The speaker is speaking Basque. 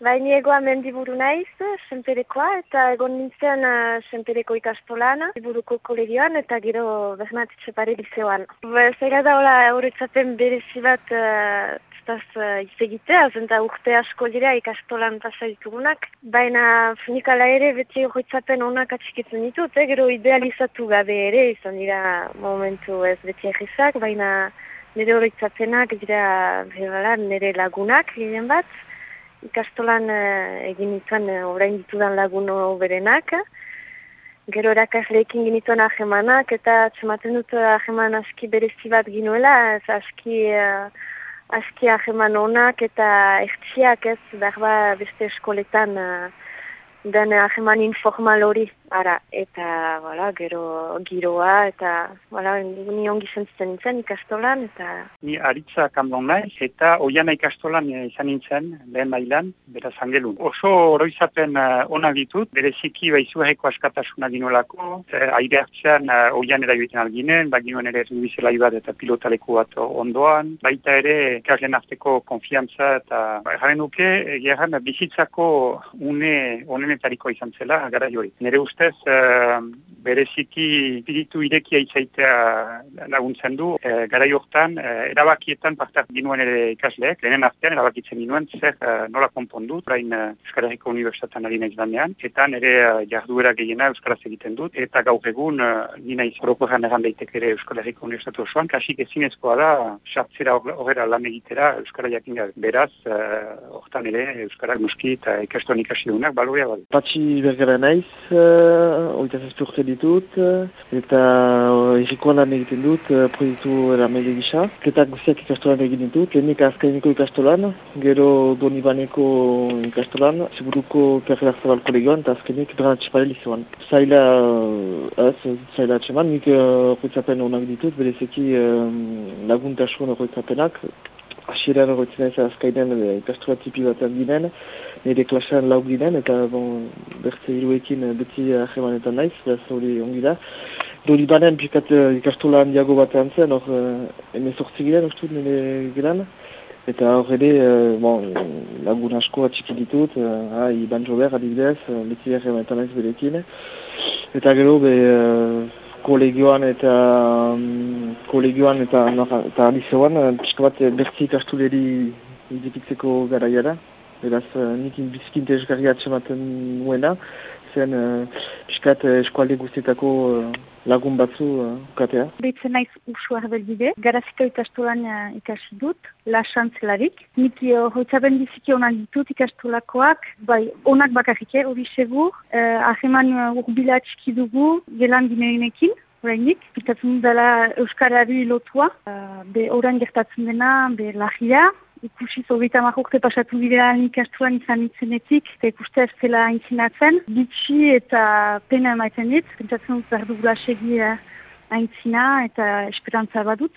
Baina egoa mendiburu naiz, senperekoa, eta egon nintzen uh, senpereko ikastolan, diburuko kolegioan, eta gero behnatitxe pare liceoan. Zega da hola horretzaten berezi bat uh, zutaz uh, izegitea, zenta urte asko dira ikastolan pasa ditugunak. Baina funikala ere beti horretzaten onak atxikitzen ditut, eh? gero idealizatu gabe ere, izan dira momentu ez beti egizak, baina nire horretzatenak dira nire lagunak ginen bat ikastolan uh, egin nituen uh, orain ditudan lagun berenak. Gero erakasleekin ginituen ahemanak eta txematen dut aheman aski berezi bat ginuela, ez aski, uh, aski aheman onak eta ertsiak ez, behar beste eskoletan uh, den aheman informal hori. Ara, eta, wala, gero giroa, eta, wala, ni ongi sentitzen nintzen ikastolan, eta... Ni aritza kanbon nahi, eta oiana ikastolan eh, izan nintzen, lehen bailan, beraz angelun. Oso oroizapen uh, onak ditut, bereziki baizuheko askatasuna dinuelako, uh, aire hartzean uh, oian eraibiten alginen, baginoen ere zubizela bat eta pilotaleko bat ondoan, baita ere, kaslen arteko konfiantza, eta jaren nuke, gerran bizitzako une onenetariko izan zela, gara jori. Nere uste ustez uh, bereziki piritu irekia itzaitea laguntzen du. Uh, gara jortan, uh, erabakietan partak ginuen ere ikasleek, lehenen artean erabakitzen ginuen, zer uh, nola konpondu, orain uh, Euskal Herriko Unibertsitatean ari naiz danean, eta nire uh, jarduera gehiena Euskaraz egiten dut, eta gaur egun uh, nina izorokoran egan daitek ere Euskal Herriko Unibertsitatu osoan, kasik ezinezkoa da, sartzera horrela lan egitera Euskara jakin gabe. Beraz, hortan ere Euskarak muski eta ikastuan ikasi duenak, balorea badu. Patxi bergara naiz, oita zazpi urte ditut, eta egikoan lan egiten dut, proiektu eramele gisa. Ketak guztiak ikastolan egin ditut, lehenik azkainiko ikastolan, gero donibaneko ikastolan, seguruko perrelar zabal kolegioan, eta azkainik Bernat Txipare lizoan. Zaila, ez, zaila atxeman, nik horretzapen honak ditut, berezeki laguntasun horretzapenak, Asieran horretzen ez azkainen ikastola tipi bat ginen, nire klasean lau ginen, eta bon, bertze hiruekin beti ahemanetan naiz, beraz hori ongi da. Dori banen pikat ikastola handiago batean zen, hor emez hortzi ginen, uste nire gelan. Eta hor ere, bon, lagun asko atxiki ditut, uh, ah, Iban Jober adibidez, beti ahemanetan naiz berekin. Eta gero, be, kolegioan eta um, kolegioan eta eta alizoan, pixka bat bertzi ikastuleri idikitzeko garaia da. Beraz, nik bizkin tezgarri atxematen nuena, zen uh, piskat eskualde guztietako lagun batzu uh, ukatea. Beitzen naiz usua herbelbide, garaziko ikastolan uh, ikasi dut, lasantzelarik. Nik uh, hoitzaben biziki onak ditut ikastolakoak, bai onak bakarrik, hori segur, uh, aheman uh, urbila txiki dugu, gelan dinerinekin, Horreinik, pitatzen dela Euskarari lotua, uh, be orain gertatzen dena, be lahia, ikusi zobita marrokte pasatu bidea ikastuan izan itzenetik, eta ikuste ez zela aintzinatzen. Bitsi eta pena emaiten dit, pentsatzen dut behar dugula segi aintzina eta esperantza badut.